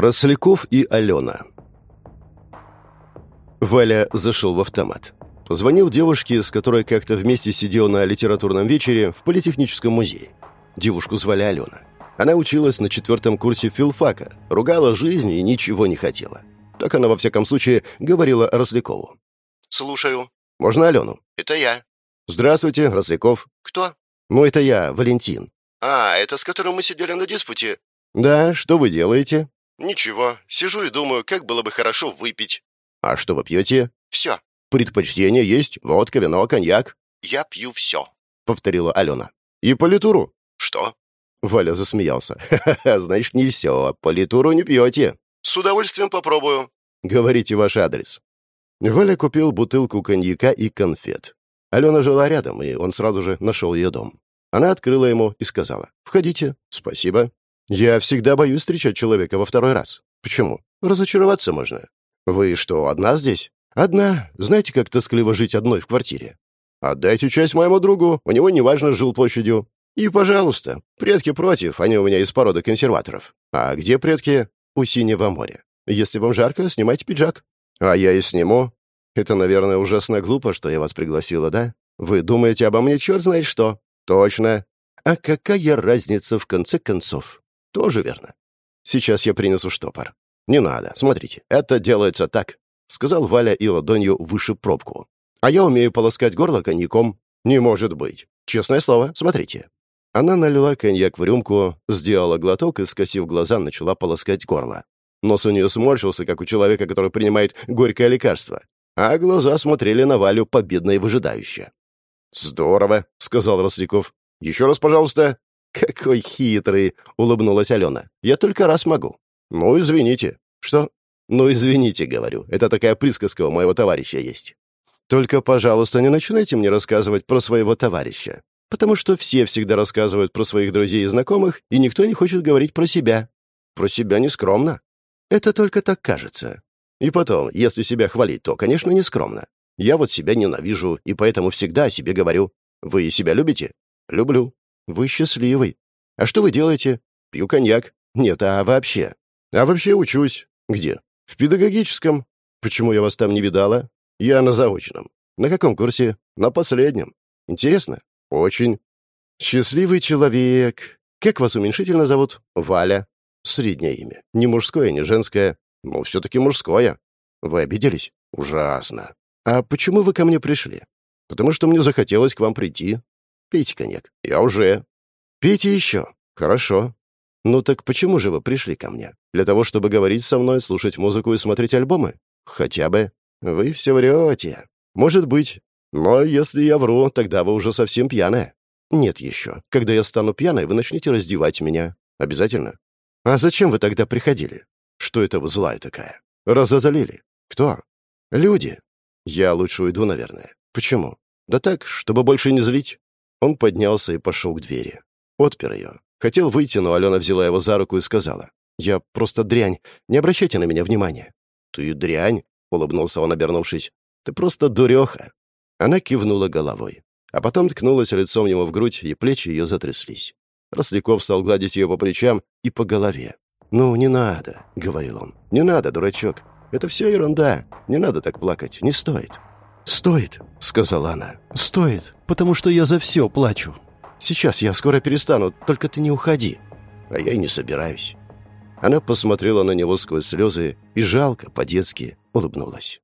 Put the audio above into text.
Росляков и Алена. Валя зашел в автомат. Позвонил девушке, с которой как-то вместе сидел на литературном вечере в Политехническом музее. Девушку звали Алена. Она училась на четвертом курсе филфака, ругала жизнь и ничего не хотела. Так она, во всяком случае, говорила Рослякову. «Слушаю. «Можно Алену?» Это я. «Здравствуйте, Росляков». Кто?» «Ну, это я, Валентин». А, это с которым мы сидели на диспуте. «Да, что вы делаете?» Ничего. Сижу и думаю, как было бы хорошо выпить. «А что вы пьете?» Все. «Предпочтение есть. Водка, вино, коньяк», Я пью все. — повторила Алена. «И политуру?» Что? Валя засмеялся. «Ха-ха-ха, значит, не все. Политуру не пьете. С удовольствием попробую. Говорите ваш адрес». Валя купил бутылку коньяка и конфет. Алена жила рядом, и он сразу же нашел ее дом. Она открыла ему и сказала, «Входите». «Спасибо». «Я всегда боюсь встречать человека во второй раз». «Почему?» «Разочароваться можно». «Вы что, одна здесь?» «Одна. Знаете, как тоскливо жить одной в квартире?» «Отдайте часть моему другу, у него неважно жил площадью». «И, пожалуйста, предки против, они у меня из породы консерваторов». «А где предки?» «У синего моря. Если вам жарко, снимайте пиджак». «А я и сниму». «Это, наверное, ужасно глупо, что я вас пригласила, да? Вы думаете обо мне черт знает что?» «Точно. А какая разница в конце концов?» «Тоже верно. Сейчас я принесу штопор». «Не надо. Смотрите, это делается так», — сказал Валя и ладонью выше пробку. «А я умею полоскать горло коньяком». «Не может быть. Честное слово, смотрите». Она налила коньяк в рюмку, сделала глоток и, скосив глаза, начала полоскать горло. Нос у нее сморщился, как у человека, который принимает горькое лекарство. А глаза смотрели на Валю победно и выжидающе. «Здорово», — сказал Росляков. «Еще раз, пожалуйста». «Какой хитрый!» — улыбнулась Алена. «Я только раз могу». «Ну, извините». «Что?» «Ну, извините, — говорю. Это такая присказка у моего товарища есть». «Только, пожалуйста, не начинайте мне рассказывать про своего товарища. Потому что все всегда рассказывают про своих друзей и знакомых, и никто не хочет говорить про себя. Про себя не скромно. Это только так кажется. И потом, если себя хвалить, то, конечно, не скромно. Я вот себя ненавижу, и поэтому всегда о себе говорю. Вы себя любите? Люблю. Вы счастливый. А что вы делаете? Пью коньяк. Нет, а вообще? А вообще учусь. Где? В педагогическом. Почему я вас там не видала? Я на заочном. На каком курсе? На последнем. Интересно? Очень. Счастливый человек. Как вас уменьшительно зовут? Валя. Среднее имя. Не мужское, не женское. Ну, все-таки мужское. Вы обиделись? Ужасно. А почему вы ко мне пришли? Потому что мне захотелось к вам прийти. Пейте коньяк. Я уже. Пейте еще. Хорошо. Ну так почему же вы пришли ко мне? Для того, чтобы говорить со мной, слушать музыку и смотреть альбомы? Хотя бы. Вы все врете. Может быть. Но если я вру, тогда вы уже совсем пьяная. Нет еще. Когда я стану пьяной, вы начнете раздевать меня. Обязательно. А зачем вы тогда приходили? Что это вы злая такая? Разозалили. Кто? Люди. Я лучше уйду, наверное. Почему? Да так, чтобы больше не злить. Он поднялся и пошел к двери. Отпер ее. Хотел выйти, но Алена взяла его за руку и сказала. «Я просто дрянь. Не обращайте на меня внимания». «Ты дрянь?» — улыбнулся он, обернувшись. «Ты просто дуреха». Она кивнула головой. А потом ткнулась лицом ему в грудь, и плечи ее затряслись. Росляков стал гладить ее по плечам и по голове. «Ну, не надо», — говорил он. «Не надо, дурачок. Это все ерунда. Не надо так плакать. Не стоит». «Стоит», — сказала она. «Стоит, потому что я за все плачу. Сейчас я скоро перестану, только ты не уходи». «А я и не собираюсь». Она посмотрела на него сквозь слезы и жалко, по-детски, улыбнулась.